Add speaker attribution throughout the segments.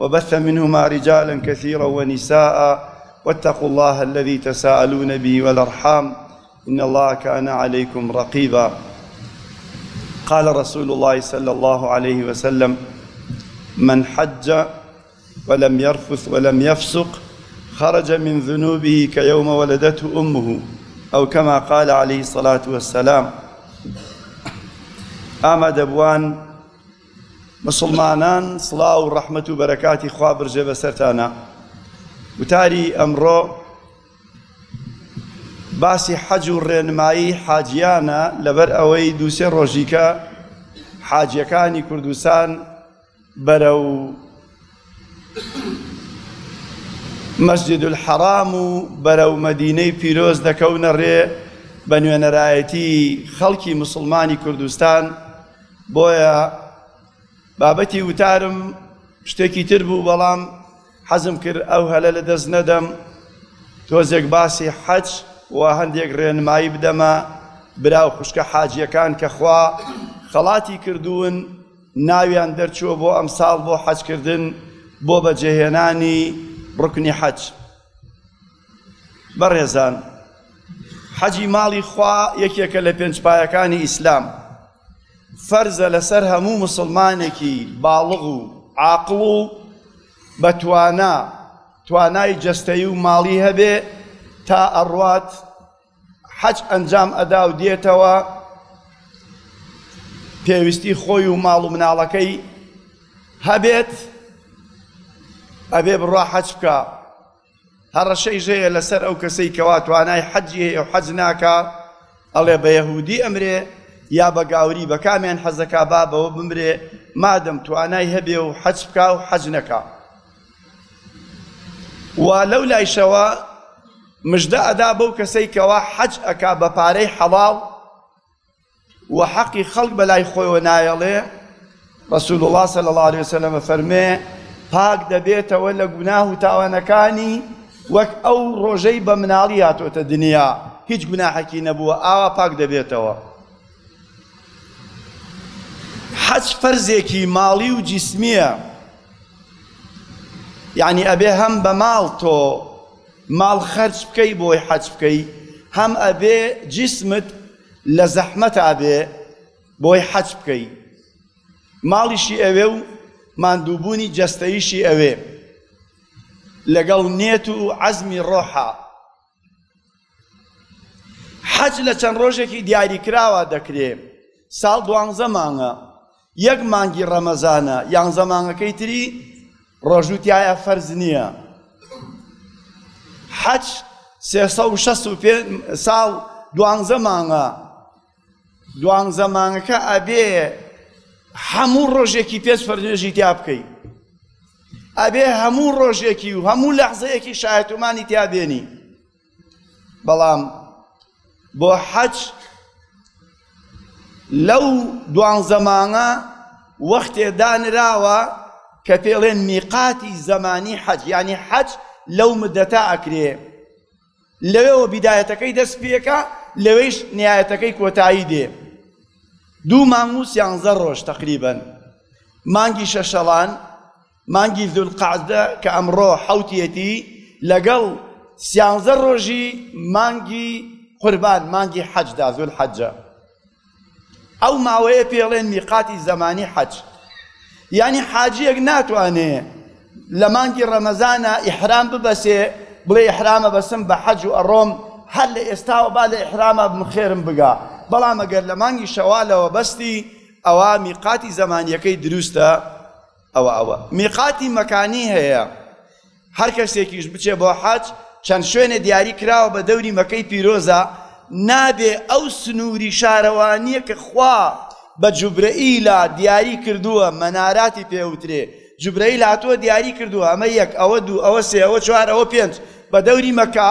Speaker 1: وبث منهما رجالا كثيرا ونساء واتقوا الله الذي تساءلون به والأرحام إن الله كان عليكم رقيبا قال رسول الله صلى الله عليه وسلم من حج ولم يرفث ولم يفسق خرج من ذنوبه كيوم ولدته أمه أو كما قال عليه الصلاة والسلام ئامادەبووان مسوڵمانان سڵاو و ڕەحمەت و بەرەکاتی خوا برژێ بەسەرتانا وتاری ئەمڕۆ باسی حەج و ڕێنمایی حاجیانە لەبەر ئەوەی دووسێ ڕۆژیکە حاجیەکانی کوردستان بەرە و مەسجد الحەرام و بەرە و مەدینەی پیرۆز دەکەونە ڕێ بە نوێنەرایەتی خەڵکی مسلمانی کوردستان بۆیە بابەتی وتارم شتێکی تر بوو بەڵام حەزم کرد ئەو هەلە لە دەست نەدەم تۆزێک باسی حەج و هەندێک ڕێنمایی بدەمە برا و خوشکە حاجیەکان کە خوا خەڵاتی کردوون ناویان دەرچووە بۆ ئەم ساڵ بۆ حەجکردن بۆ بەجێهێنانی ڕکنی حەج بەڕێزان حەجی ماڵی خوا یەکێکە لە پێنج پایەکانی ئیسلام فەرزە لەسەر هەموو مسلمانێکی باڵغ و عاقڵ و بەتوانا توانای جەستەی و ماڵی هەبێ تا ئەڕوات حەج ئەنجام ئەدا و دێتەوە پێویستی خۆی و ماڵ و مناڵەکەی هەبێت ئەبێ بڕا حەج بکە هەڕەشەیش هەیە لەسەر ئەو کەسەی کەوا توانای حەجی هەیە و حەج ناکا ئەڵێ بە یەهودی ئەمرێ یا بە گاوری بە کامیان حەز دەکا با بەوە بمرێ مادەم توانای هەبێ و حەج بکا و حەج نەکا و لەو لایشەوە مژدە ئەدا بەو کەسەی کەوا حەج ئەکا بە پارەی حەڵاڵ و حەقی خەڵک بەلای خۆیەوە نایەڵێ، رسول اللە صلی اللە علیە وسلم ئەفەرموێ، پاک دەبێتەوە لە گوناه و تاوانەکانی وەک ئەو رۆژەی بە مناڵی هاتۆتە دنیا هیچ گوناحەکی نەبووە ئاوا پاک دەبێتەوە. حەج فەرزێکی ماڵی و جیسمیە، یەعنی ئەبێ هەم بە ماڵ تۆ ماڵ خەرج بکەی بۆی حەج بکەی، هەم ئەبێ جیسمت لە زەحمەت ئابێ بۆی حەج بکەی ماڵیشی ئەوێ و ماندووبوونی جەستەیشی ئەوێ لەگەڵ نێت و عەزمی ڕۆحە حەج لە چەند ڕۆژێکی دیاری کراوە دەکرێ ساڵ دوانزە مانگە یەک مانگی ڕەمەزانە، یانزە مانگەکەی تری ڕۆژوو تیایا فەرز نییە. حەج سێ سەد و شەست و پێنج ساڵ دوانزە مانگە، دوانزە مانگەکە ئەبێ هەموو ڕۆژێکی پێنج فەرنوێژی تیا بکەی. ئەبێ هەموو ڕۆژێکی و هەموو لەحزەیەکی شایەتومانی تیا بێنی. بەڵام بۆ حەج لەو دوانزە مانگە وەختێ دانراوە کە پێڵێن میقاتی زەمانی حەج یعنی حەج لەو مدەتا ئەکرێ لەوێەوە بیدایەتەکەی دەست پێکە لەوەیش نیایەتەکەی کۆتایی دێ دوو مانگ و سیانزە ڕۆژ تقریبن مانگی شەشەڵان مانگی زولقەعدە کە ئەمڕۆ حەوتیەتی لەگەڵ سیانزە ڕۆژی مانگی قوربان مانگی حەجدا زولحەجە ئەو ماوەیە پێڵێن میقاتی زەمانی حەج یعنی حاجیەک ناتوانێ لە مانگی ڕەمەزانە ئیحرام ببەسێ بڵێ ئیحرامە بەسم بە حەج و ئەڕۆم هەر لە ئێستاوە با لە ئیحرامە بمخێرم بگا بەڵام ئەگەر لە مانگی شەوالەوە بەستی ئەوە میقاتی زەمانیەکەی دروستە ئەوە ئەوە میقاتی مەکانی هەیە هەر کەسێکیش بچێ بۆ حەج چەند شوێنە دیاری کراوە بە دەوری مەکەی پیرۆزە نابێ ئەو سنووری شارەوانیە کە خوا بە جوبرەئیلا دیاری کردووە مەناراتی پێوترێ جوبرەیل هاتووە دیاری کردووە ئەمە یەک ئەوە دوو ئەوە سێ ئەوە چوار ئەوە پێنج بە دەوری مەکە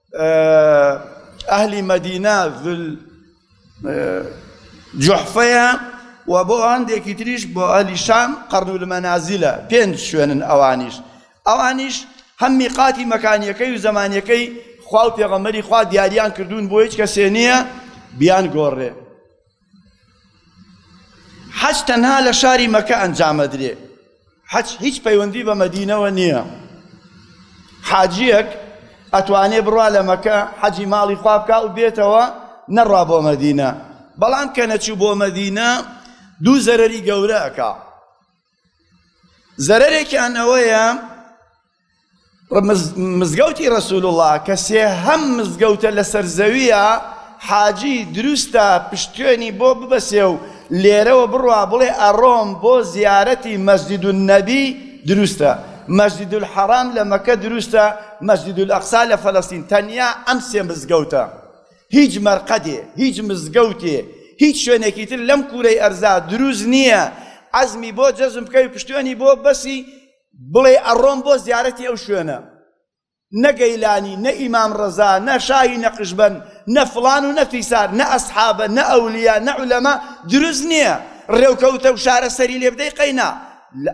Speaker 1: ئەهلی مەدینە ذل جحفەیە و بۆ هەندێکی تریش بۆ ئەهلی شام قەرن المەنازلە پێنج شوێنن ئەوانیش ئەوانیش هەم میقاتی مەکانیەکەی و زمانیەکەی خوا و پێغەمەری خوا دیاریان کردوون بۆ هیچ کەسێ نییە بیان گۆڕێ حەج تەنها لە شاری مەکە ئەنجامەدرێ حەج هیچ پەیوەندی بە مەدینەوە نییە حاجیەک ئەتوانێ بڕوا لە مەکە حەجی ماڵی خوا بکە و بێتەوە نەڕا بۆ مەدینە بەڵام کە نەچوو بۆ مەدینە دوو زەرەری گەورە ئەکا زەرەرێکیان ئەوەیە مزگەوتی رسول اللە کە سێهەم مزگەوتە لەسەر زەویە حاجی دروستە پشتێنی بۆ ببەسێ و لێرەوە بڕوا بڵێ ئەڕۆم بۆ زیارەتی مسجد النبی دروستە مسجد الحرام لە مەکە دروستە مسجد الاقصی لە فەلەستین تەنیا ئەم سێ مزگەوتە هیچ مەرقەدێ هیچ مزگەوتێ هیچ شوێنێکی تر لەم کورەی ئەرزا دروست نییە عەزمی بۆ جەزم بکەوی پشتێنی بۆ بەسی بڵێی ئەڕۆم بۆ زیارەتی ئەو شوێنە نە گەیلانی نە ئیمام ڕەزا نە شاهی نەقشبەن نە فڵان و نە فیسار نە ئەسحابە نە ئەولیا نە عولەما دروست نییە ڕێوکەوتە و شارە سەری لێ بدەی قەینا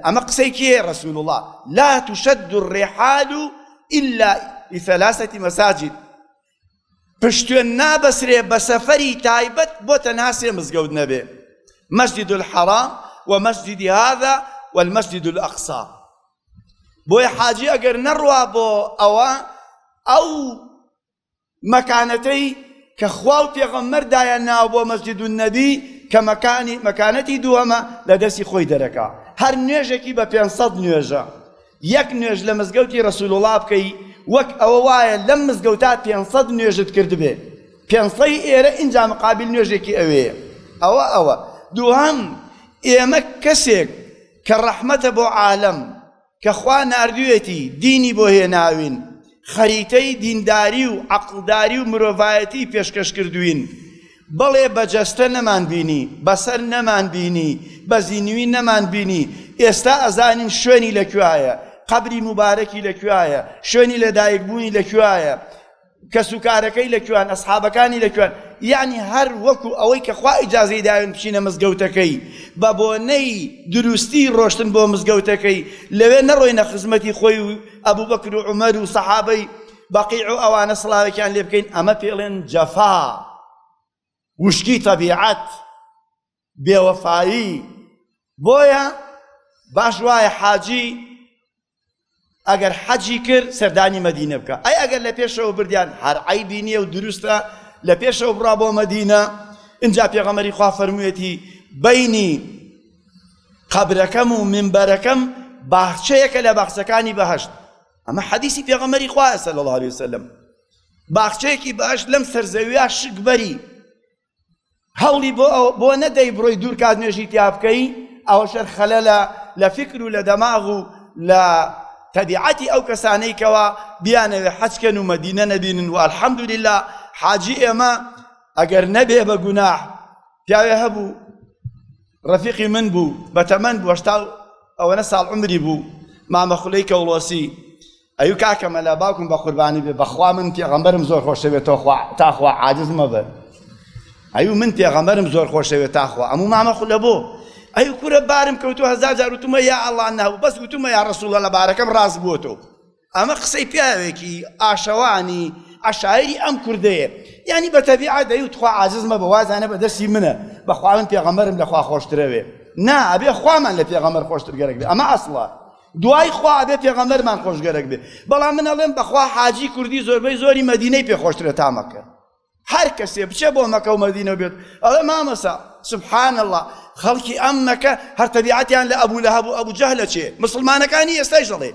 Speaker 1: ئەمە قسەی کێ ڕسول الله لا تشد الرحال إلا لثلاثة مساجد پشتێن نابەسرێ بە سەفەری تایبەت بۆ تەنها سێ مزگەوت نەبێ مسجد الحرام ومسجد هذا والمسجد الاقصى بۆیە حاجی ئەگەر نەڕوا بۆ ئەوە ئەو مەکانەتەی کە خوا و پێغەممەر دایە ناو بۆ مەسجد و نەبی کە مەکانی مەکانەتی دووەمە لە دەستی خۆی دەرەکە هەر نوێژێکی بە 500 نوێژە یەک نوێژ لە مزگەوتی رسولوڵا بکەی وەک ئەوە وایە لەم مزگەوتا پێنج سەد نوێژت کردبێ پێنج سەی ئێرە ئینجا مقابل نوێژێکی ئەوێیە ئەوە ئەوە دووهەم ئێمە کەسێک کە رەحمەتە بۆ عالەم کە خوا ناردوێتی دینی بۆ هێناوین خەریتەی دینداری و عەقڵداری و مرۆڤایەتی پێشکەش کردوین بەڵێ بە جەستە نەمانبینی، بەسەر نەمانبینی، بە زینوی نەمانبینی، ئێستا ئەزانین شوێنی لە کوێایە، قەبری موبارەکی لە کوێایە، شوێنی لە دایک بوونی لە کوێایە، کەس و کارەکەی لە کوێان، ئەسحابەکانی لە کوێان، یەعنی هەر وەکو ئەوەی کە خوا ئیجازەی داوێن بچینە مزگەوتەکەی، بە بۆنەی دروستی ڕۆشتن بۆ مزگەوتەکەی، لەوێ نەڕۆینە خزمەتی خۆی و ئەبوبەکر و عومەر و سەحابەی، بەقیع و ئەوانە سڵاوێکیان لێ بکەین ئەمە پێڵێن جەفا وشکی تەبیعەت بێوەفایی بۆیە باش وایە حاجی ئەگەر حەجی کرد سەردانی مەدینە بکە ئەی ئەگەر لە پێشەوە بردیان هەر عیبی نییە و دروستە لە پێشەوە بڕا بۆ مەدینە اینجا پێغەمەری خوا فەرموویەتی بینی قەبرەکەم و منبەرەکەم باخچەیەکە لە باخچەکانی بەهشت ئەمە حەدیسی پێغەمەری خوایە صلی الله علیه وسلم باخچەیەکی باش لەم سەرزەویا شکبەری هەوڵی بۆ بۆ نەدەی بڕۆی دوور کات نوێژی تیا بکەی ئەوە شەر خەلە لە لە فکر و لە دەماغ و لە تەبیعەتی ئەو کەسانەی کەوا بیانەوێ حەچکەن و مەدینە نەبینن و الحەمدللا حاجی ئێمە ئەگەر نەبێ بە گوناح پیاوێ هەبوو ڕەفیقی من بوو بە تەمەن بوو هەشتا و ئەوەنە ساڵ عومری بوو مامە خولەی کەوڵۆسی ئەیو کاکە مەلا باوکم بە قوربانی بێ بەخوا من پێغەمبەرم زۆر خۆشەوێت تۆخوا تاخوا عاجز مەبە ئەیو من پێغەمبەرم زۆر خۆشەوێت تاخوا ئەموو مامە خولە بۆ ئەی کورە بارم کەوتو هەزار جار وتمە یا ئەڵا ناو بەس وتمە یا ڕسوڵە لە بارەکەم ڕاست بووەوە ئەمە قسەی پیاوێکی ئاشەوانی عشایری ئەم کوردەیە یعنی بە تەبیعە دەی و تخوا عزز مەبە وازانە بە دەستی منە بەخوا من پێغەمەرم لەخوا خۆشترەوێ نا ئەبێ خوامان لە پێغەمەر خۆشتر گەرەک بێ ئەمە ئەسڵە دوای خوا ئەبێ پێغەمەرمان خۆشگەرەک بێ بەڵام من ئەڵێم بەخوا حاجی کوردی زۆربەی زۆری مەدینەی پێ خۆشترە تامەکە هەر کەسێ بچێ بۆ مەکە و مەدینە بێت ئەڵێ مامەسا سبحان اللە خەڵکی ئەم مەکە هەر تەبیعەتیان لە ئەبوو لە هەبوو ئەبوو جەهلە چێ مسلمانەکانی ئێستای دەڵێ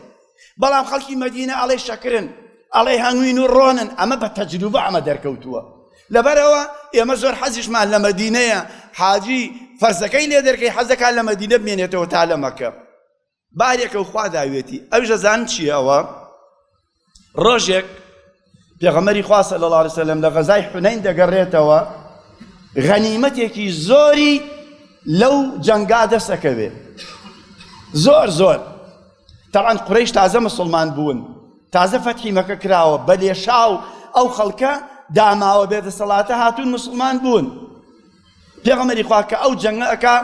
Speaker 1: بەڵام خەڵکی مەدینە ئەڵێ شەکرن ئەڵێ هەنگوین و ڕۆنن ئەمە بە تەجروبە ئەمە دەرکەوتووە لەبەرەوە ئێمە زۆر حەزیشمان لە مەدینەیە حاجی فەرزەکەی لێ دەرکەی حەزەکان لە مەدینە بمێنێتەوە تا لە مەکە بارێکەو خوا داویەتی ئەویش دەزانن چییە ئەوە ڕۆژێک پێغەمەری خوا صلی الله علیه وسلم لە غەزای حنین دەگەڕێتەوە غەنیمەتێکی زۆری لەو جەنگا دەسەکەوێ زۆر زۆر تەعاان قرەیش تازە مسلمان بوون تازە فەتحی مەکە کراوە بە لێشاو ئەو خەڵکە داماوە بێدەسەڵاتە هاتوون مسلمان بوون پێغەمبەری خوا کە ئەو جەنگە ئەکا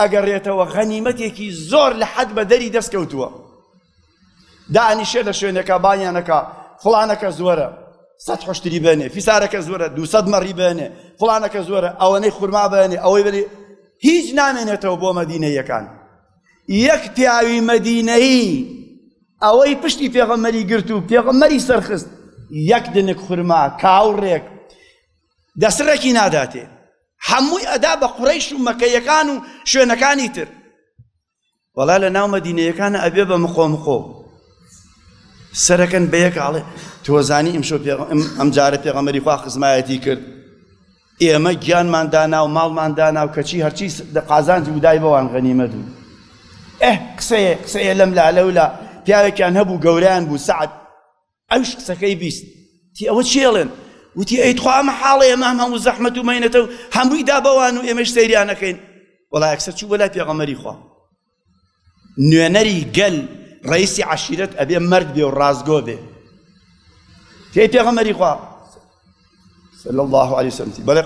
Speaker 1: ئەگەڕێتەوە غەنیمەتێکی زۆر لە حەد بەدەری دەست کەوتووە دانیشێ لە شوێنەکە بانیانەکە فڵانەکە زۆرە سەد حشتری بێنێ فیسارەکە زۆرە دوسەد مەڕی بێنێ فڵانەکە زۆرە ئەوەنەی خورما بێنێ ئەوەی بێنێ هیچ نامێنێتەوە بۆ مەدینەیەکان یەک پیاوی مەدینەیی ئەوەی پشتی پێغەمەری گرت و پێغەمەری سەرخست یەک دنک خورما کاوڕێک دەسڕێکی ناداتێ هەمووی ئەدا بە قوڕیش و مەکەیەکان و شوێنەکانی تر وەڵا لە ناو مەدینەیەکان ئەبێ بە مقۆ مقۆ سەرەکەن بەیەکاڵێ تۆزانی ئمشۆ ئەم جارە پێغەمەری خوا خزمایەتی کرد ئێمە گیانمان دانا و ماڵمان دانا و کەچی هەرچی دە قازانج ودای بەوان غەنیمە دوو ئه قسەیە قسەیە لەم لا لەولا پیاوێکیان هەبوو گەوریان بوو سعد ئەویش قسەکەی بیست تی ئەوە چێڵێن وتی ئەی تخوا ئەمە حاڵی ئەمە هەم هەموو زەحمەت و مەینەتە و هەمووی دا بەوان و ئێمەش سەیریانەکەین وەڵا ئەکسەر چوو بەلای پێغەمەری خوا نوێنەری گەل ڕئیسی عەشیرەت ئەبێ مەرد بێ و ڕازگۆ بێ تێ پێغەمەری خوا صلی الله عليه وسلم بەڵێ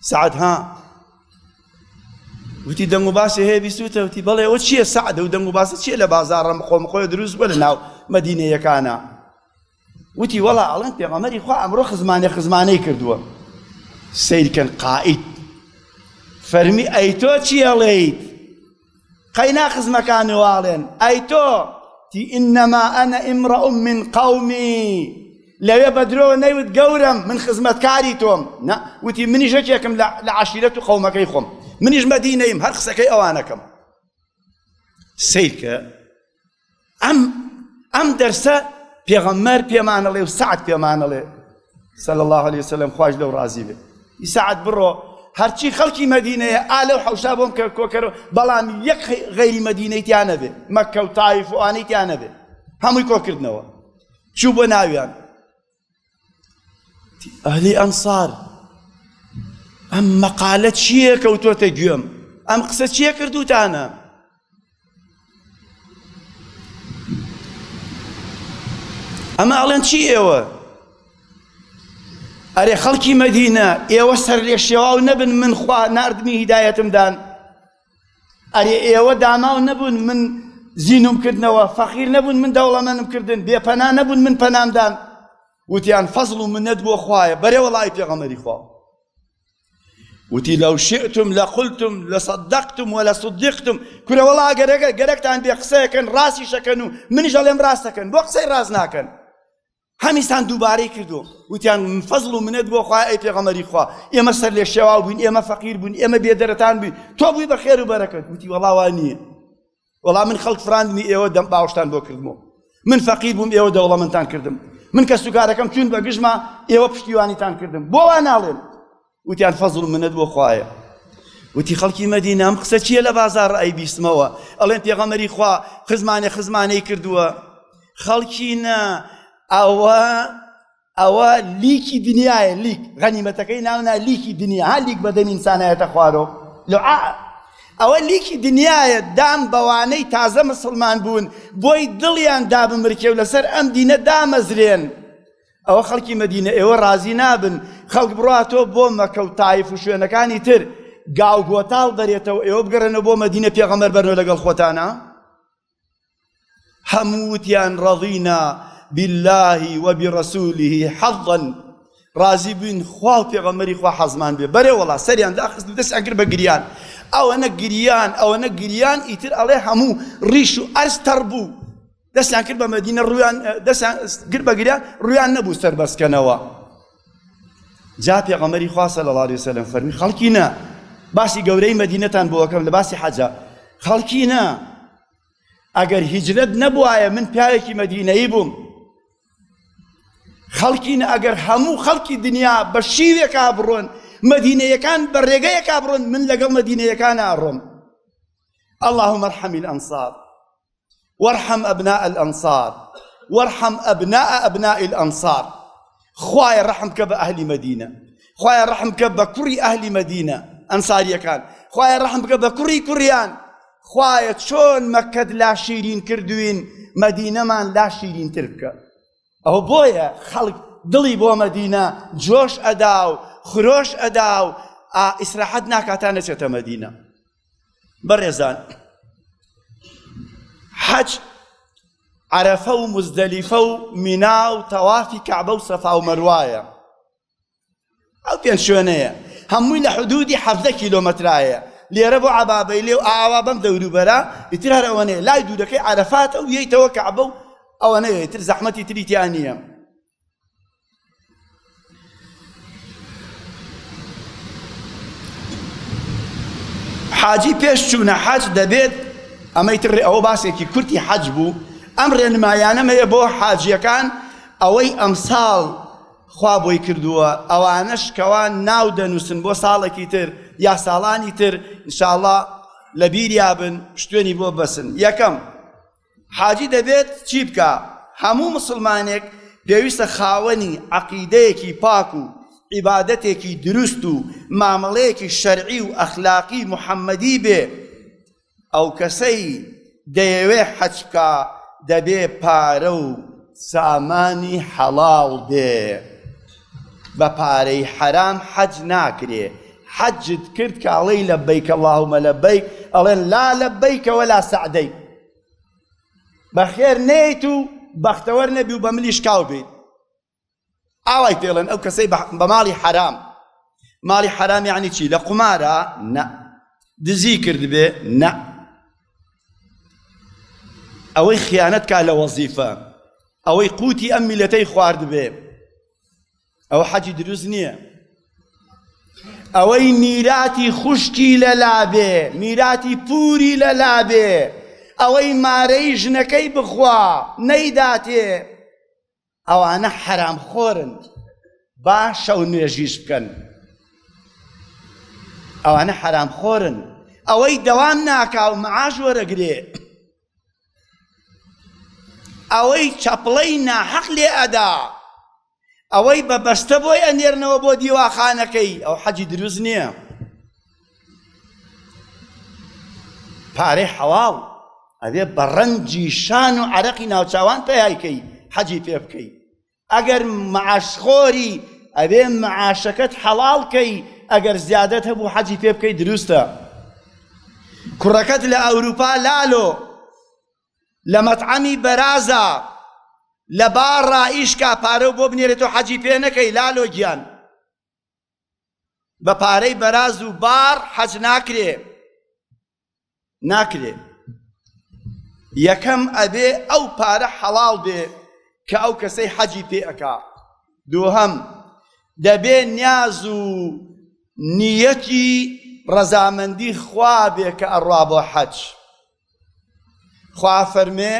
Speaker 1: سعد ها وتی دەنگ و باسی هەیە بیستوتە وتی بەڵێ ئەوە چییە سعد و دەنگ و باسە چییە لە بازاڕم خۆم خۆی دروست بە لە ناو مەدینەیەکانە وتی وەڵا ئەڵێن پێغەمەری خوا ئەمڕۆ خزمانێ خزمانەی کردووە سیرکەن قائید فەرمی ئەی تۆ چی هەڵێیت قەینا خزمەکانی واڵێن ئەی تۆ تی انما انا امرء من قومی لەوێ بە درۆ نەیوت گەورەم من خزمەتکاری تۆم نا وتی منیش یەکێکم لە عەشیرەت و قەومەکەی خۆم منیش مەدینەیم هەر قسەکەی ئەوانەکەم سیرکە ئەم ئەم دەرسە پێغەممەر پێمانەڵێ و سعات پێمانەڵێ سەل الله عليه وسلم خوش لەو ڕازی بێ ئی سعات بڕۆ هەرچی خەڵکی مدینەیە ئالە و حوشا بۆم کە کۆکەرەوە بەڵام یەک غەیری مدینەی تیانەبێ مەکە و تایف و ئانی تیانەبێ هەمووی کۆکردنەوە چوو بۆ ناویان ئەهلی ئەنسار ئەم مەقالە چییە کەوتۆتە گوێم ئەم قسە چییە کردوتانە ئەمە ئەڵێن چی ئێوە ئەرێ خەڵکی مەدینە ئێوە سەر لێ شێواو نەبن من خوا نردنی هیدایەتمدان ئەرێ ئێوە داماو نەبوون من زینوم کردنەوە، فەقیر نەبوون من دەوڵەمەنم کردن، بێ پەنا نەبوون من پەنام دان. وتیان فەزڵ و منەت بۆ خوایە، بەرێوە ڵای پێغەمبەری خوا. وتی لو شئتم لقلتم لصدقتم ولا صدقتم کورە وەڵا ئەگەر گەرەکتان بێ قسەکەن ڕاستیشەکەن و منیش ئەڵێم ڕاستەکەن بۆ قسەی ڕاست ناکەن هەمیستان دووبارەی کردو وتیان فەزڵ و منەت بۆ خوا ئەی پێغەمەری خوا ئێمە سەر لێ شێواو بووین ئێمە فەقیر بووین ئێمە بێدەرەتان بووین تۆ بووی بە خێر و بەرەکەت وتی وەڵاوا نییە وەڵا من خەڵک فراندنی ئێوە دەم باوشتان بۆ کردمەوە من فەقیر بووم ئێوە دەوڵەمەندتان کردم من کە سوکارەکەم چون بە گژما ئێوە پشتیوانیتان کردم بۆ وا ناڵێن وتیان فەزڵ و منەت بۆ خوایە وتی خەڵکی مەدینە ئەم قسە چییە لە بازار ڕای بیستمەوە ئەڵێن پێغەمەری خوا خزمانێ خزمانەی کردووە خەڵکی نە ئەوە ئەوە لیکی دنیاە لیک غەنیمەتەکەی ناونا لیکی دنیا ها لیک بەدەم ئینسانایەتە خوارۆ لە ئەوە لیکی دنیاە دام بەوانەی تازە مسلمان بوون بۆی دڵیان دابمرکێ و لەسەر ئەم دینە دامەزرێن ئەوە خەڵکی مەدینە ئێوە ڕازی نابن خەڵک بڕاتۆ بۆ مەکە و تایف و شوێنەکانی تر گاو گۆتاڵ بەرێتەوە ئێوە بگەڕێنە بۆ مەدینە پێغەمەر بەرنەوە لەگەڵ خۆتانە هەمووتیان ڕەضینا بالله وبرسوله حظا ڕازی بووین خوا و پێغەمەری خوا حەزمان بێ بەرێ وڵا سەریان داخست و دەستیان کرد بە گریان ئەوەنە گریان ئەوەنە گریان ئیتر ئەڵێ هەموو ڕیش و ئەرز تەڕ بوو دەستیان کرد بە مەدینە ڕویان دەستیان گر بەگرە ڕویان نەبوو سەر بەسکەنەوە جا پێغەمەری خواسە لە ڵاری سەلم فەرمی خەڵکی نە باسی گەورەی مەدینەتان بۆەکەم لە باسی حەجە خەڵکی نە ئەگەر هیجرەت نەبوایە من پیاوێکی مەدینەی بووم خەڵکین ئەگەر هەموو خەڵکی دنیا بە شیوێکا بڕۆن مەدینەیەکان بە ڕێگەیەکا بڕۆن من لەگەڵ مەدینەیەکان ئاڕۆم اللهم ارحم الانصار وارحم ابناء الانصار وارحم ابناء ابناء الانصار خوایە ڕەحم بکە بە ئەهلی مەدینە خوایە ڕەحم بکە بە کوڕی ئەهلی مەدینە ئەنساریەکان خوایە ڕەحم بکە بە کوڕی کوڕیان خوایە چۆن مەکەت لا شیرین کردوین مەدینەمان لا شیرین تر بکە ئەو بۆیە خەڵک دڵی بۆ مەدینە جۆش ئەدا و خرۆش ئەدا و ئیسراحەت ناکاتان نەچێتە مەدینە بەڕێزان حەج عەرەفە و مزدەلیفە و مینا و تەوافی کەعبە و سەفا و مەروایە ئەو پێنج شوێنەیە هەمووی لە حدودی حەفدە کیلۆمەترایە لێرە بۆ عبابەی لێ و ئاوا بەم دەوروبەرە ئیتر هەر ئەوەنەیە لای دوورەکەی عەرەفاتە و یەیتەوە کەعبە و ئەوەنەیە ئیتر زەحمەتی تری تیا نییە حاجی پێش چوونە حەج دەبێت ئەمەی تر ئەوە باسێکی کورتی حەج بوو ئەم ڕێنمایانەمەیە بۆ حاجیەکان ئەوەی ئەمساڵ خوا بۆی کردووە ئەوانەش کەوان ناو دەنووسن بۆ ساڵێکی تر یا ساڵانی تر انشاءله لە بیریابن شتێنی بۆ بەسن یەکەم حاجی دەبێت چی بکا؟ هەموو موسڵمانێک پێویستە خاوەنی عەقیدەیەکی پاک و عیبادەتێکی دروست و مامەڵەیەکی شەرعی و ئەخلاقی محەمەدی بێ، ئەو کەسەی دەیەوێ حەج بکا دەبێ پارە و سامانی حەڵاڵ بێ. بە پارەی حەرام حەج ناکرێ حەجت کرد کە ئەڵێی لەبەیک اللهم لەبەیک ئەڵێن لا لەبەیک ولا سەعدەیک بەخێر نەیت و بەختەوەر نەبی و بە ملی شکاو بیت ئاوای پێڵێن ئەو کەسەی بە ماڵی حەرام ماڵی حەرام یعنی چی لە قمارە نە دزی کردبێ نە ئەوەی خیانەت کا لە وەزیفە ئەوەی قوتی ئەم میلەتەی خواردبێ ئەوە حەجی دروست نییە ئەوەی میراتی خوشکی لەلابێ میراتی پوری لەلابێ ئەوەی مارەی ژنەکەی بخوا نەیداتێ ئەوانە حەرام خۆرن با شەو نوێژیش بکەن ئەوانە حەرام خۆرن ئەوەی دەوام ناکاو معاش وەرەگرێ ئەوەی چەپڵەی ناحەق لێ ئەدا، ئەوەی بە بەستە بۆی ئەنێرنەوە بۆ دیواخانەکەی، ئەو حەجی دروست نییە. پارەی حەواڵ ئەبێ بە ڕەنجی شان و عەرەقی ناوچاوان پەیای کەی، حەجی پێ بکەی. ئەگەر معاش خۆری ئەبێ معاشەکەت حەڵاڵ کەی ئەگەر زیادەت هەبوو حەجی پێ بکەی دروستە کوڕەکەت لە ئەوروپا لالۆ لە مەتعەمی بەرازا لە باڕا ئیشکا پارەو بۆ بنێرێت و حەجی پێ نەکەی لالۆ گیان بە پارەی بەراز و باڕ حەج ناکرێ ناکرێ یەکەم ئەبێ ئەو پارە حەڵاڵ بێ کە ئەو کەسەی حەجی پێ ئەکا دووهەم دەبێ نیاز و نیەتی ڕەزامەندی خوا بێ کە ئەڕوا بۆ حەج خوا فەرمێ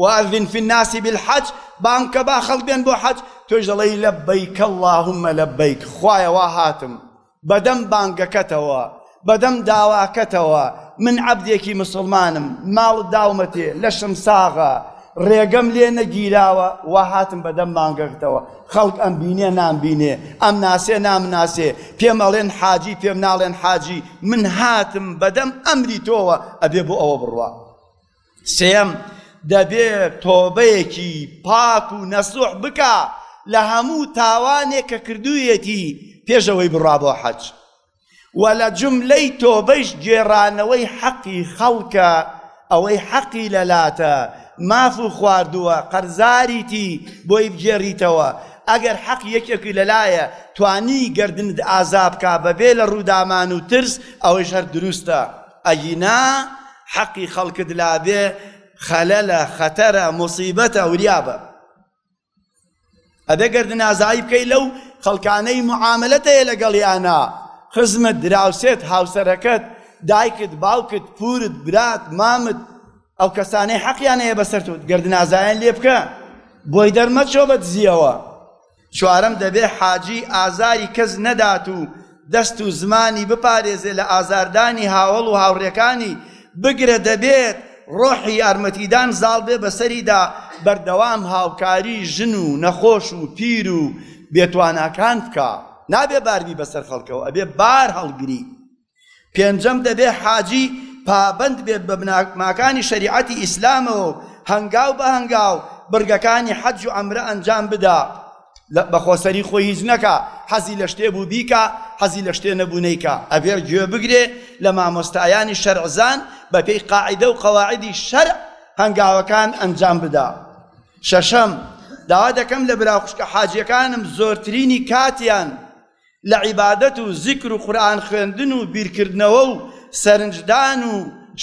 Speaker 1: وأذن في الناس بالحج بانکە با خەڵک بێن بۆ حەج تۆش دەڵێی لەبەیک اللهم لەبەیک خوایە وا هاتم بەدەم بانگەکەتەوە، بەدەم داواکەتەوە، من عەبدێکی مسوڵمانم، ماڵت داومەتێ، لەشم ساغە، ڕێگەم لێ نەگیراوە، وا هاتم بەدەم بانگەکتەوە، خەڵک ئەمبینێ نامبینێ، ئەمناسێ نامناسێ، پێم ئەڵێن حاجی پێم ناڵێن حاجی، من هاتم بەدەم ئەمری تۆوە، ئەبێ بۆ ئەوە بڕوا. سێیەم، دەبێ تۆبەیەکی پاک و نەسوح بکا لە هەموو تاوانێک کە کردوویەتی پێش ئەوەی بڕا بۆ حەج، وە لە جوملەی تۆبەیش گێڕانەوەی حەقی خەڵکە، ئەوەی حەقی لە لاتە ماف و خواردووە قەرزاریتی بۆی بگێڕیتەوە، ئەگەر حەقی یەکێکی لە لایە توانی گەردنت ئازا بکا بەبێ لە ڕوو دامان و ترس ئەوەیش هەر دروستە. ئەگینا حەقی خەڵکت لابێ خەلەلە خەتەرە موسیبەتە وریابە ئەبێ گەرد نازایی بکەی لەو خەڵکانەی معاملەت هەیە لەگەڵیانە خزمت دراوسێت هاوسەرەکەت دایکت باوکت پورت برات مامت ئەو کەسانەی حەقیان هەیە بەسەر تۆ گەرد نازایان لێ بکە بۆی دەرمەچۆ بە دزیەوە چوارەم، دەبێ حاجی ئازاری کەس نەدات و دەست و زمانی بپارێزێ لە ئازاردانی هاوەڵ و هاوڕێکانی، بگرە دەبێت ڕۆحی یارمەتیدان زاڵ بێ بە سەریدا، بەردەوام هاوکاری ژن و نەخۆش و پیر و بێتواناکان بکا، نابێ باربی بەسەر خەڵکەوە، ئەبێ بار هەڵگری. پێنجەم دەبێ حاجی پابەند بێت بە بنەماکانی شەریعەتی ئیسلامەوە و هەنگاو بە هەنگاو بڕگەکانی حەج و عەمرە ئەنجام بدا بە خۆسەری خۆی هیچ نەکا حەزی لە شتێ بوو بیکا حەزی لە شتێ نەبوو نەیکا ئەبێ گوێ بگرێ لە مامۆستایانی شەرعزان بەپێی قاعدە و قەواعدی شەرع هەنگاوەکان ئەنجام بدا شەشەم داوا دەکەم لە براخشکە حاجیەکانم زۆرترینی کاتیان لە عیبادەت و زیکر و قورئان خوێندن و بیرکردنەوە و سەرنجدان و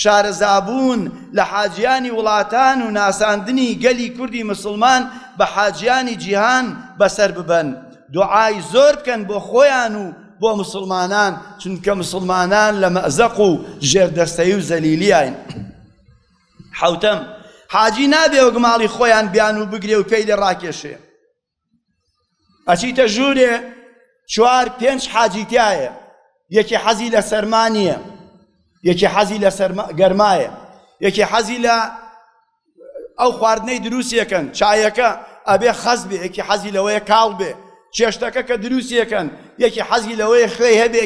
Speaker 1: شارەزابوون لە حاجیانی وڵاتان و ناساندنی گەلی کوردی مسوڵمان بە حاجیانی جیهان بەسەر ببەن دوعای زۆر بکەن بۆ خۆیان و بۆ مسوڵمانان چونکە مسوڵمانان لە مەئزەق و ژێردەستەیی و زەلیلیاین حەوتەم حاجی نابێ وەک ماڵی خۆیان بیان و بگرێ و پێی لێ ڕاکێشێ ئەچیتە ژوورێ چوار پێنج حاجی تایە یەکی حەزی لە سەرما نییە یەکی حەزی لە گەرمایە یەکی حەزی لە ئەو خواردنەی دروستیەکەن چایەکە ئەبێ خەز بێ یەکی حەزی لەوەیە کاڵ بێ چێشتەکە کە دروستیەکەن یەکی حەزی لەوەیە خوێ هەبێ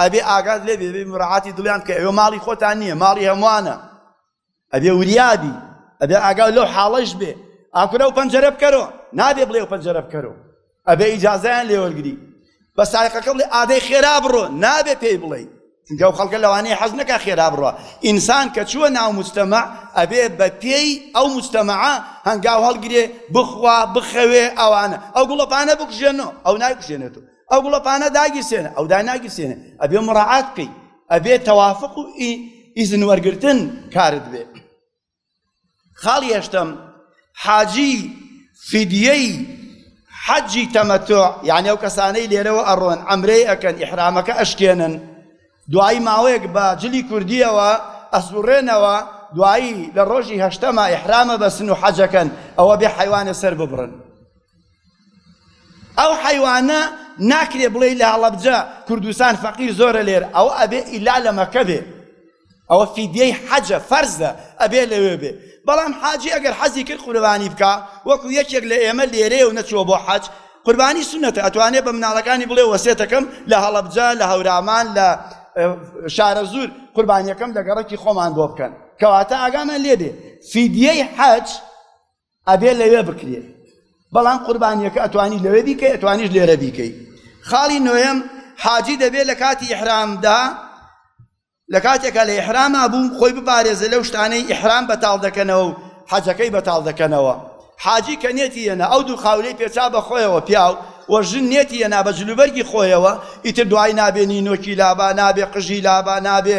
Speaker 1: ئەبێ ئاگات لێ بێ مراعاتی دڵیان کە ئەوێ ماڵی خۆتان نییە ماڵی هەمووانە ئەبێ وریا بی ئەبێ ئاگاو لەو حاڵەش بێ ئاکورە و پەنجەرە بکەرۆ نابێ بڵێ و پەنجەرە بکەرۆ ئەبێ ئیجازەیان لێوەرگری بە سایقەکە بڵێ ئادەی خێرا بڕۆ نابێ پێی بڵێ چونکە ئەو خەڵکە لەوانەیە حەز نەکا خێرا بڕە ئینسان کە چووە ناو مستەمە ئەبێ بە پێی ئەو مستەمەعە هەنگاو هەڵگرێ بخوا بخەوێ ئەوانە ئەو گوڵەپانە بکوژێنەوە ئەو نایکوژێنێتەوە ئەو گوڵەپانە داگیرسێنە ئەو دای ناگیرسێنێ ئەبێ مڕعات بکەیت ئەبێ تەوافق و ئیزن وەرگرتن کارت بێ خاڵ یەشتم حاجی فیدیەی حەجی تەمەتۆ یعنی ئەو کەسانەی لێرەوە ئەڕۆن ئەمرەی ئەکەن ئیحرامەکە ئەشکێنن دوایی ماوەیەک بە جلی کوردیەوە ئەسوڕێنەوە دوایی لە ڕۆژی هەشتەما ئیحرامە بەسن و حەجەکەن ئەوە بێ حیوانە سەر ببڕن ئەو حەیوانە ناکرێ بڵێی لە هەڵەبجە کوردستان فەقیر زۆرە لێرە ئەوە ئەبێ ئیلا لە مەکە بێ ئەوە فیدیەی حەجە فەرزە ئەبێ لەوێ بێ بەڵام حاجی ئەگەر حەزی کرد قوربانی بکا وەکو یەکێک لە ئێمە لێرەیە و نەچووە بۆ حەج قوربانی سونەتە ئەتوانێ بە مناڵەکانی بڵێ وەسێتەکەم لە هەڵەبجە لە هەورامان لە شارەزوور قوربانیەکەم لە گەڕەکی خۆمان بۆ بکەن کەواتە ئاگامان لێبێ فیدیەی حەج ئەبێ لەوێ بکرێ بەڵام قوربانیەکە ئەتوانی لەوێ بیکەی ئەتوانیش لێرە بیکەی خاڵی نۆیەم حاجی دەبێ لە کاتی ئیحرامدا لە کاتێکا لە ئیحراما بوو خۆی بپارێزە لەو شتانەی ئیحرام بەتاڵ دەکەنەوە و حەجەکەی بەتاڵ دەکەنەوە حاجی کە نێتی یەنە ئەو دوو خاولەی پێچا بە خۆیەوە پیاو و ژن نێتی یەنا بە جلوبەرگی خۆیەوە ئیتر دوای نابێ نینۆکی لابا نابێ قژی لابا نابێ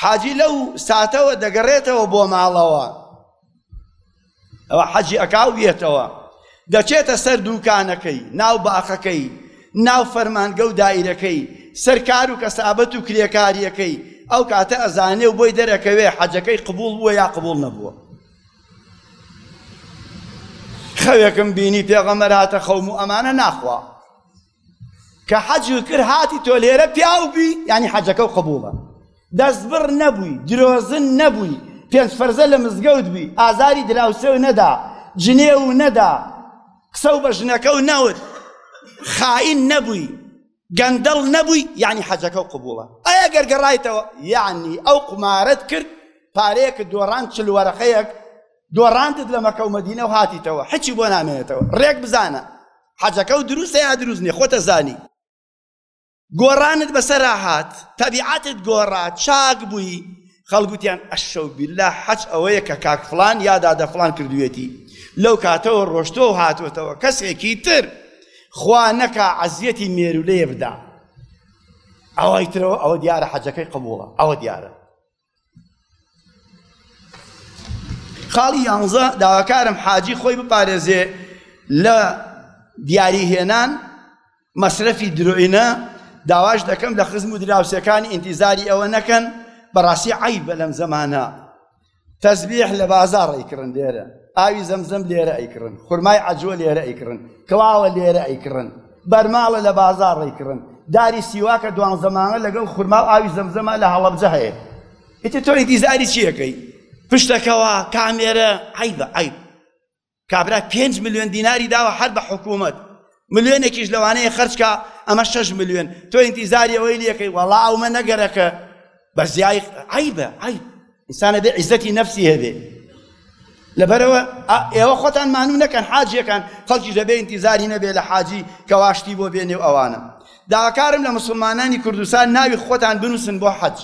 Speaker 1: حاجی لەو ساتەوە دەگەڕێتەوە بۆ ماڵەوە ئەوە حەجی ئەکاو بێتەوە دەچێتە سەر دووکانەکەی ناو باخەکەی ناو فەرمانگە و دایرەکەی سەرکار و کەسابەت و کرێکاریەکەی ئەو کاتە ئەزانێ و بۆی دەرەکەوێ حەجەکەی قبول بووە یا قبول نەبووە خەوێکم بینی پێغەمەراتە خەوم و ئەمانە ناخوا کە حەجی کرد هاتی تۆ لێرە پیاو بی یعنی حەجەکە و قبوڵە دەستبڕ نەبووی درۆزن نەبووی پێنج فەرزە لە مزگەوت بی ئازاری دراوسێ و نەدا جنێ و نەدا قسە و بە ژنەکە و نەوت خائین نەبووی گەندەڵ نەبووی یعنی حەجەکە و قبوڵە ئایا گەرگەڕایتەوە یعنی ئەو قمارەت کرد پارەیەکە دۆڕان چل وەرەقەیەک دۆڕاندت لە مەکە و مەدینە و هاتیتەوە حچی بۆ نامێنێتەوە ڕێک بزانە حەجەکە و دروستە یا دروست نیە خۆتە زانی گۆڕانت بەسەرا هات تەبیعەتت گۆڕا چاک بووی خەڵگوتیان ئەشەو بیلا حەج ئەوەیە کە کاک فلان یا دادە فلان کردوێتی لەو کاتەوە ڕۆشتۆ و هاتوێتەوە کەسێکی تر خوا نەکا عەزیەتی مێرولەیە بدا ئەوەی ترەوە ئەوە دیارە حەجەکەی قبوڵە ئەوە دیارە خاڵی یانزە داواکارم حاجی خۆی بپارێزێ لە دیاری هێنان مەسرەفی درۆینە داواش دەکەم لە خزم و دراوسەکانی ئینتیزاری ئەوە نەکەن بەڕاستی عیب بە لەم زەمانە تەزبیح لە بازار ئەیکڕن لێرە ئاوی زەمزەم لێرە ئەیکڕن خورمای عجووە لێرە ئەیکڕن کەواوە لێرە ئەیکڕن بەرماڵە لە بازاڕ ڕیکڕن. داری سیواکە دوانزە مانگە لەگەڵ خورما و ئاوی زەمزەمە لە هەڵەبجە هەیە. ئیتر تۆ ئینتیزاری چی ئەکەی؟ پشتەکەوە کامێرە عەیبە عەیب. کابرا پێنج ملیۆن دیناری داوە هەر بە حکوومەت. ملیۆنێکیش لەوانەیە خەرج کا ئەمە شەش ملیۆن. تۆ ئینتیزاری ئەوەی لێ ئەکەی وەڵا ئەومە نەگەرەکە بەس جیای عیبە عیب ئینسانە بێ عیزەتی نەفسی هەبێ لەبەرەوە ئێوە خۆتان مانوو نەکەن حاجیەکان خەڵکیش دەبێ ئینتیزاری نەبێ لە حاجی کەواشتی بۆ بێنێ و ئەوانە داواکارم لە مسلمانانی کوردستان ناوی خۆتان بنووسن بۆ حەج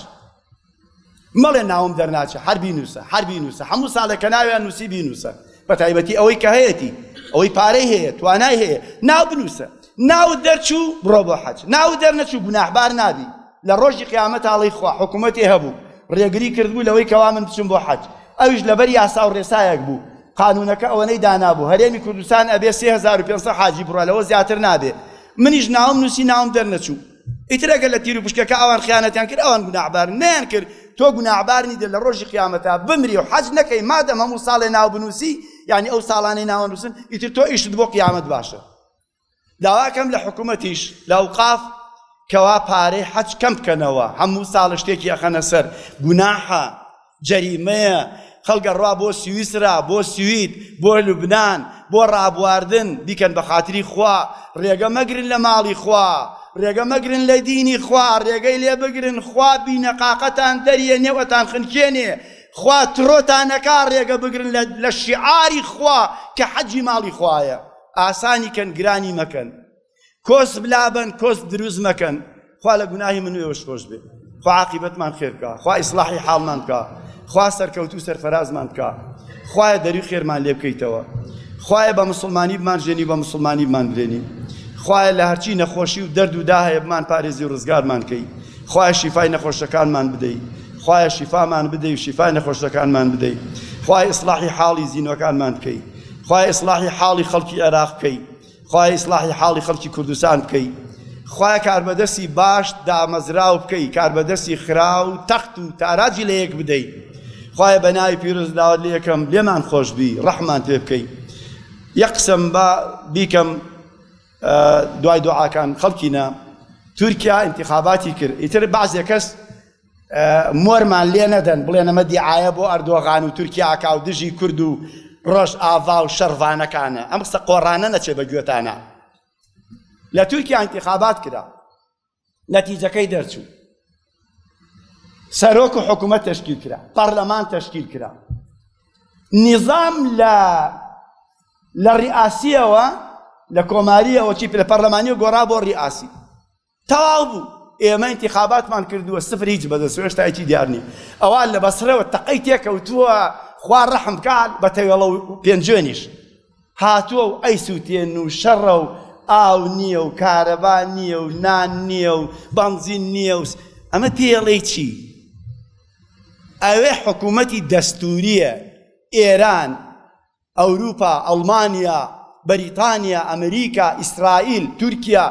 Speaker 1: مەڵێ ناوم دەرناچە هەر بینوسە هەر بینوسە هەموو ساڵێک کە ناویان نووسی بینوسە بە تایبەتی ئەوەی کە هەیەتی ئەوەی پارەی هەیە توانای هەیە ناو بنووسە ناو دەرچوو بڕۆ بۆ حەج ناو دەرنەچوو گوناحبار نابی لە ڕۆژی قیامەت ئاڵی خوا حکومەتێ هەبوو ڕێگری کردبوو لەوەی کەوا من بچم بۆ حەج ئەویش لەبەر یاسا و ڕێسایەک بوو قانونەکە ئەوەنەی دانابوو هەرێمی کوردستان ئەبێ 3500 حاجی بڕە لەوە زیاتر نابێ منیش ناوم نووسی ناوم دەرنەچوو ئیتر ئەگەر لە تیر و پشکەکە ئەوان خیانەتیان کرد ئەوان گوناعبار نیان کرد تۆ گوناعبار نیت لە ڕۆژی قیامەتا بمری و حەج نەکەی مادەم هەموو ساڵێ ناو بنووسی یعنی ئەو ساڵانەی ناوەنووسن ئیتر تۆ ئیشت بۆ قیامەت باشە داواکەم لە حکومەتیش لە ئەوقاف کەوا پارەی حەج کەم بکەنەوە هەموو ساڵە شتێکی ئەخەنە سەر گوناحە جەریمەیە خەڵگە ڕوا بۆ سویسرا بۆ سوید بۆ لوبناان بۆ ڕابواردن بیکەن بە خاتری خوا ڕێگە مەگرن لە ماڵی خوا ڕێگە مەگرن لە دینی خوا ڕێگەی لێ بگرن خوا بینەقاقەتان دەریە نێوەتان خنکێنێ خوا ترۆتانەکە ڕێگە بگرن لە شیعاری خوا کە حەجی ماڵی خوایە ئاسانی کەن گرانی مەکەن کۆس بلابەن کۆس دروست مەکەن خوا لە گوناهی من وێوەش خۆش بێت خوا عقیبەتمان خێرکە خوا ئیسلاحی حاڵمان بکە خوا سەرکەوت و سەرفەرازمان بکە خوایە دەری خێرمان لێ بکەیتەوە خوایە بە مسلمانی بمان ژێنی بە مسلمانی بمان درێنی خوایە لە هەرچی نەخۆشی و دەرد و دا هەیە بمان پارێزی و ڕزگارمان کەی خوایە شیفای نەخۆشەکانمان بدەیت خوایە شیفامان بدەی و شیفای نەخۆشەکانمان بدەیت خوای ئیسلاحی حاڵی زیینەکانمان بکەیت خوایە ئیسڵاحی حاڵی خەڵکی عێراق بکەی خوایە ئیسڵاحی حاڵی خەڵکی کوردستان بکەی خوایە کاربەدەستی باشت دامەزراو بکەی کاربەدەستی خراو تەخت و تاراجی لە یەک بدەی خوایە بە ناوی پیرۆز داوت لە یەکەم لێمان خۆشببی ڕەحمان پێ بکەی یە قسم با بیکەم دوای دوعاکان خەڵکینە تورکیا انتخاباتی کرد ئیتر بەعزێ کەس مۆرمان لێ نەدەن بڵێن ئەمە دیعایە بۆ ئەردۆغان و تورکیاکا و دژی کورد و ڕۆژ ئاڤا و شەڕڤانەکانە ئەم قسە قۆڕانە نەچێ بە گوێتانە لە تورکیا انتخابات کرا نەتیجەکەی دەرچوو سەرۆک و حکوومەت تشکیل کرا پەرلەمان تشکیل کرا نظام لە لە ڕیاسیەوە لە کۆماریەوە چی لە پەرلەمانی و گۆڕا بۆ ڕیاسی تەواو بوو ئێمە انتخاباتمان کردووە سفر هیچ بەدەست هێشتا هیچی دیار نییە ئەوان لە بەسرەوە تەقەی تێکەوتووە خوا ڕەحم بکات بە تەوێڵە و پێنجوێنیش هاتووە و ئەی سووتێن و شەڕە و ئاو نییە و کارەبا نییە و نان نییە و بەنزین نییە و ئەمە پێڵێ چی ئەوێ حکوومەتی دەستوریە ئێران ئەوروپا، ئەڵمانیا، بەریتانیا، ئەمریکا، ئیسرائیل، تورکیا،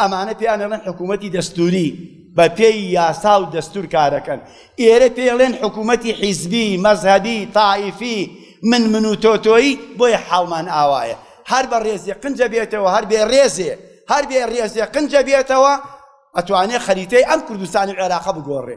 Speaker 1: ئەمانە پێیان ئەڵێن حکوومەتی دەستووری، بە پێی یاسا و دەستوور کار ئەکەن. ئێرە پێی ئەڵێن حکوومەتی حیزبی، مەزهەبی، تائیفی، من من و تۆ تۆیی، بۆیە حاڵمان ئاوایە. هەر بە ڕێزێ قنجە بێتەوە، هەر بێ ڕێزێ، هەر بێ ڕێزێ قنجە بێتەوە، ئەتوانێ خەریتەی ئەم کوردستان و عێراقە بگۆڕێ.